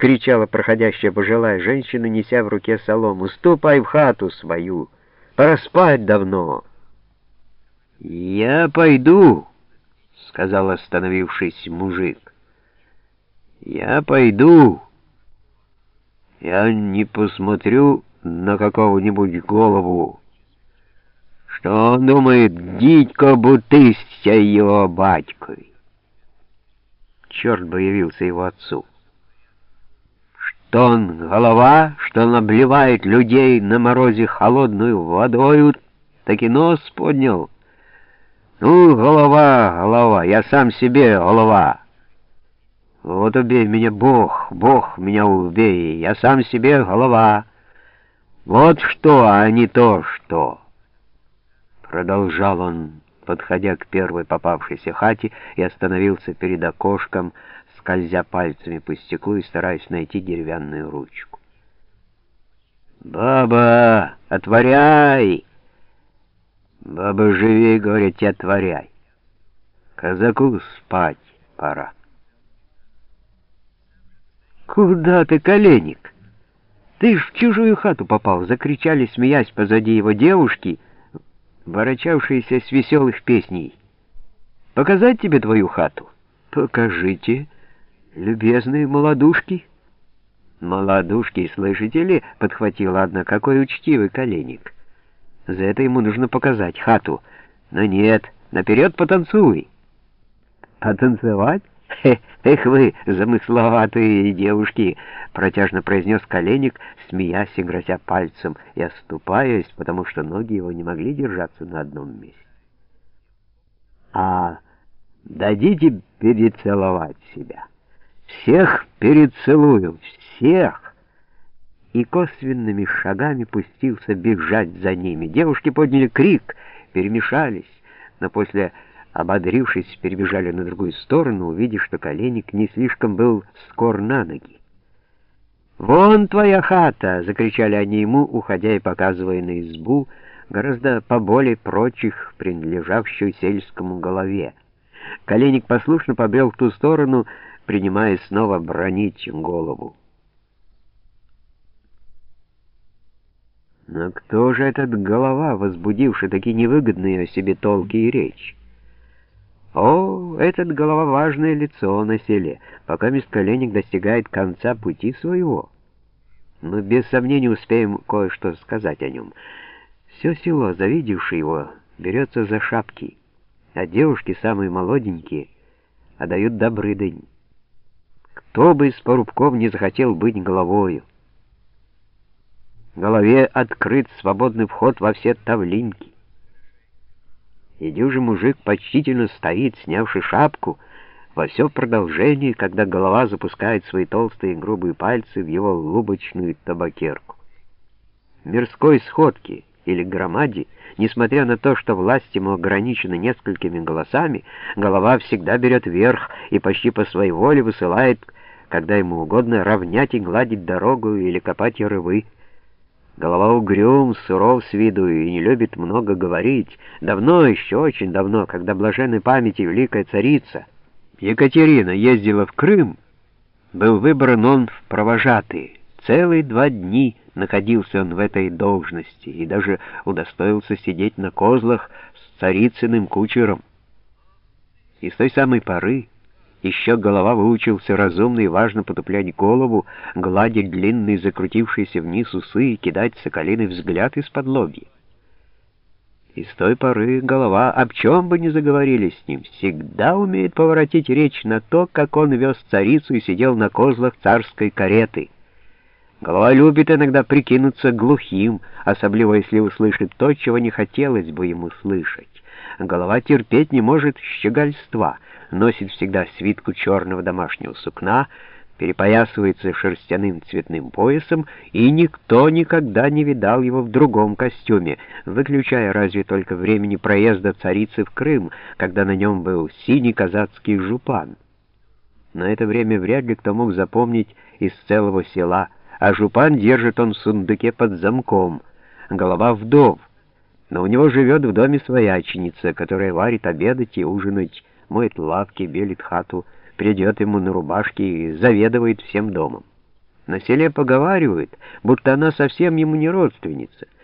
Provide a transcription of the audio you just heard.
вскричала проходящая пожилая женщина, неся в руке солому. «Ступай в хату свою! Пора спать давно!» «Я пойду!» — сказал остановившись мужик. «Я пойду. Я не посмотрю на какого-нибудь голову. Что он думает, дитько бутыся его батькой?» Черт бы явился его отцу. Что он голова, что он обливает людей на морозе холодную водою, так и нос поднял — ну, голова, голова, я сам себе голова. Вот убей меня, Бог, Бог меня убей, я сам себе голова. Вот что, а не то что. Продолжал он, подходя к первой попавшейся хате, и остановился перед окошком, скользя пальцами по стеклу и стараясь найти деревянную ручку. «Баба, отворяй!» Баба, живей, говорит, отворяй. Казаку спать пора. Куда ты, коленник? Ты ж в чужую хату попал, закричали, смеясь позади его девушки, ворочавшиеся с веселых песней. Показать тебе твою хату? Покажите, любезные молодушки. Молодушки, слышите ли, подхватила одна, какой учтивый коленник. За это ему нужно показать хату. Но нет, наперед потанцуй. Потанцевать? эх вы, замысловатые девушки, протяжно произнес коленник, смеясь и грозя пальцем и оступаясь, потому что ноги его не могли держаться на одном месте. А дадите перецеловать себя. Всех перецелую, всех и косвенными шагами пустился бежать за ними. Девушки подняли крик, перемешались, но после, ободрившись, перебежали на другую сторону, увидев, что коленник не слишком был скор на ноги. «Вон твоя хата!» — закричали они ему, уходя и показывая на избу, гораздо поболее прочих, принадлежавшую сельскому голове. Коленник послушно побрел в ту сторону, принимая снова бронить голову. Но кто же этот голова, возбудивший такие невыгодные о себе толки и речь? О, этот голова — важное лицо на селе, пока мистколенник достигает конца пути своего. Мы без сомнения успеем кое-что сказать о нем. Все село, завидевшее его, берется за шапки, а девушки, самые молоденькие, отдают добрый день. Кто бы из порубков не захотел быть головою? голове открыт свободный вход во все тавлинки. И дюжий мужик почтительно стоит, снявший шапку, во все продолжение, когда голова запускает свои толстые грубые пальцы в его лубочную табакерку. Мирской сходке или громаде, несмотря на то, что власть ему ограничена несколькими голосами, голова всегда берет верх и почти по своей воле высылает, когда ему угодно, равнять и гладить дорогу или копать ярывы, Голова угрюм, суров с виду и не любит много говорить. Давно, еще очень давно, когда блаженной памяти великая царица Екатерина ездила в Крым, был выбран он в провожатые. Целые два дни находился он в этой должности и даже удостоился сидеть на козлах с царицыным кучером. И с той самой поры еще голова выучился разумно и важно потуплять голову, гладить длинные закрутившиеся вниз усы и кидать соколиный взгляд из-под логи. И с той поры голова, об чем бы ни заговорили с ним, всегда умеет поворотить речь на то, как он вез царицу и сидел на козлах царской кареты. Голова любит иногда прикинуться глухим, особливо если услышит то, чего не хотелось бы ему слышать. Голова терпеть не может щегольства — носит всегда свитку черного домашнего сукна, перепоясывается шерстяным цветным поясом, и никто никогда не видал его в другом костюме, выключая разве только времени проезда царицы в Крым, когда на нем был синий казацкий жупан. На это время вряд ли кто мог запомнить из целого села, а жупан держит он в сундуке под замком, голова вдов, но у него живет в доме свояченица, которая варит обедать и ужинать моет лавки, белит хату, придет ему на рубашке и заведывает всем домом. На селе поговаривают, будто она совсем ему не родственница.